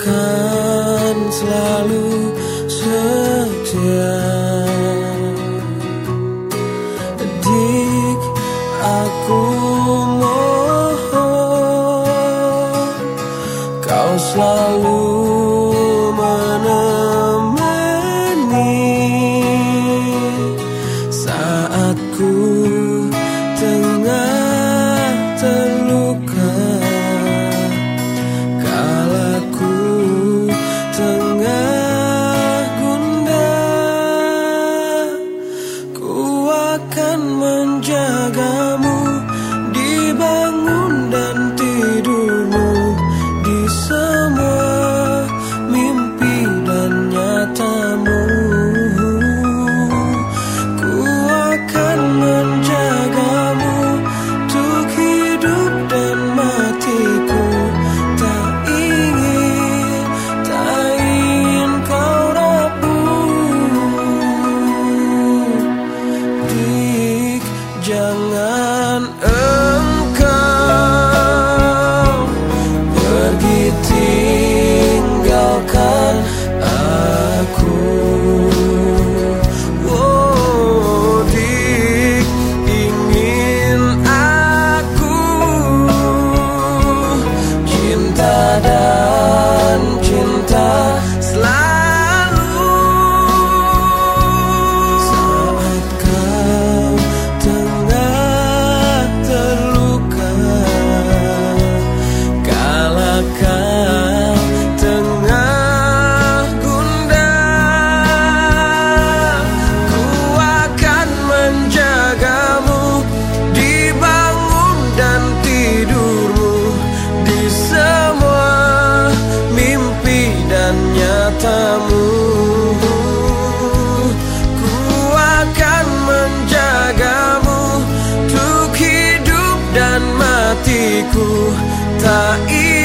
akan selalu on earth. hatiku tak ingin